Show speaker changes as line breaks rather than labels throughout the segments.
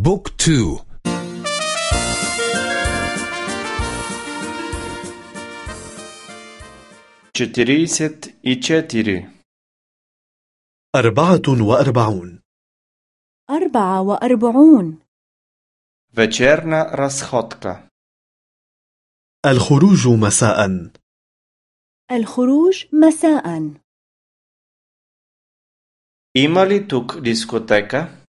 بوك تو.
četiriset i četiri
أربعة وأربعون.
أربعة وأربعون.
Večerna razhodka.
الخروج مساء.
الخروج مساء.
Ли тук дискотека?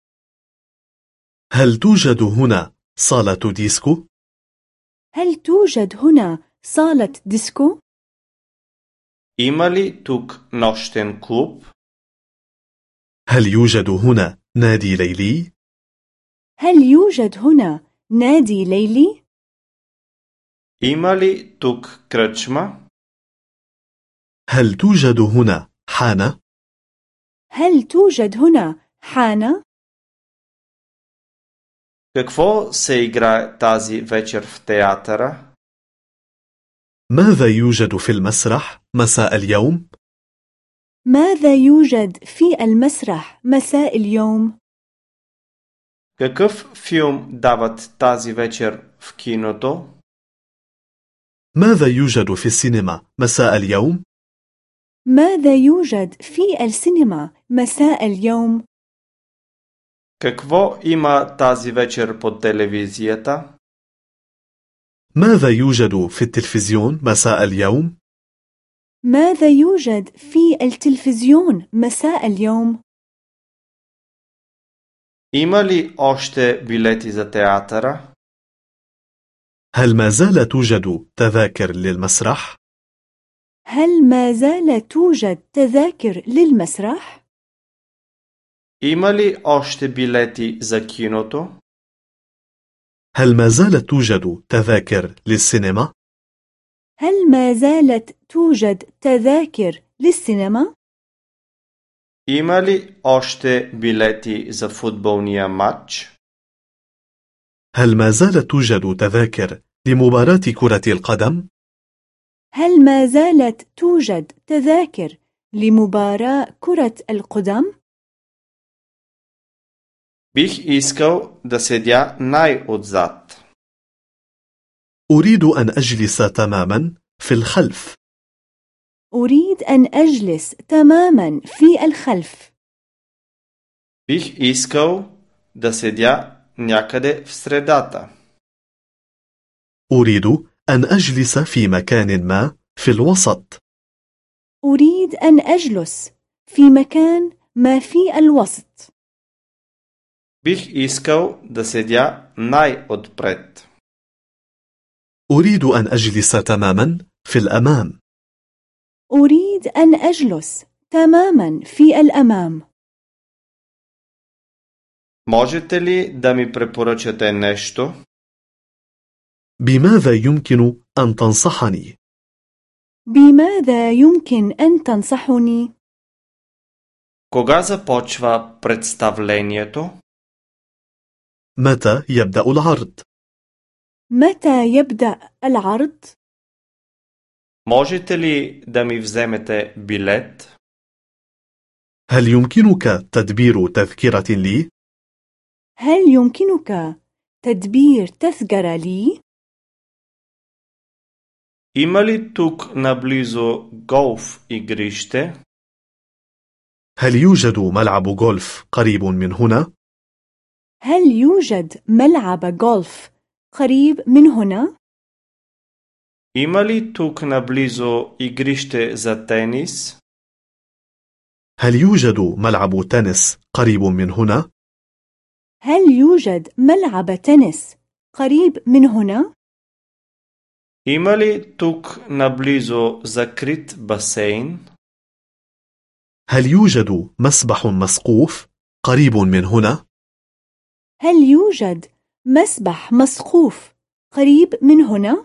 هل توجد هنا صالة ديسكو؟
هل توجد هنا صالة ديسكو؟
ли тук нощен клуб
هل يوجد هنا نادي ليلي؟
هل يوجد هنا نادي ليلي؟
ли тук кръчма
هل توجد هنا حانة؟
هل توجد هنا حانة؟
какво se igra тази вечер в театъра
ماذا يوجد في المسرح مساء اليوم؟
ماذا يوجد في المسرح مساء اليوم؟
какъв филм дават тази вечер в киното
ماذا يوجد في السينما مساء اليوم؟
ماذا يوجد في السينما مساء اليوم؟
какво има тази вечер по телевизията
ماذا يوجد في التلفزيون مساء اليوم؟
ماذا يوجد في التلفزيون مساء اليوم؟
има ли още билети за театъра
هل ما زال توجد تذاكر للمسرح؟
هل ما زال توجد تذاكر للمسرح؟
има ли още билети за киното
هل ما زالت توجد تذاكر للسينما؟
هل ما زالت توجد تذاكر للسينما؟
Има ли още билети за футболния матч?
هل ما زالت توجد تذاكر لمباراة كرة القدم؟
هل ما زالت توجد تذاكر لمباراة كرة القدم؟
Бих искал да седя най-отзад.
أريد أن أجلس تماما في الخلف
أريد أن أجلس تماما في الخلف
Бих искал да седя някъде в средата.
أريد أن أجلس في مكان ما في الوسط
أريد أن أجلس في مكان ما في الوسط
Бих искал да седя най-отпред.
أريد أن أجلس تماما في الأمام
أريد أن أجلس تماما في الأمام
Можете ли да ми препоръчате нещо?
بماذا يمكن أن تنصحني؟
بماذا يمكن أن تنصحني؟
Кога започва представлението?
متى يبدأ العرض؟
متى يبدأ العرض؟
Можете ли да ми вземете билет?
هل يمكنك تدبير تذكرة لي؟
هل يمكنك تدبير تذكرة لي؟
Има ли тук наблизо голф игрище?
هل يوجد ملعب غولف قريب من هنا؟
هل يوجد ملعب غولف قريب من هنا؟
Има ли тук наблизо игрище за тенис?
هل يوجد ملعب تنس قريب من هنا؟
هل يوجد ملعب تنس قريب من هنا؟
Има ли тук наблизо закрит басейн?
هل يوجد مسبح مسقوف قريب من هنا؟
هل يوجد مسبح مسقوف قريب من هنا؟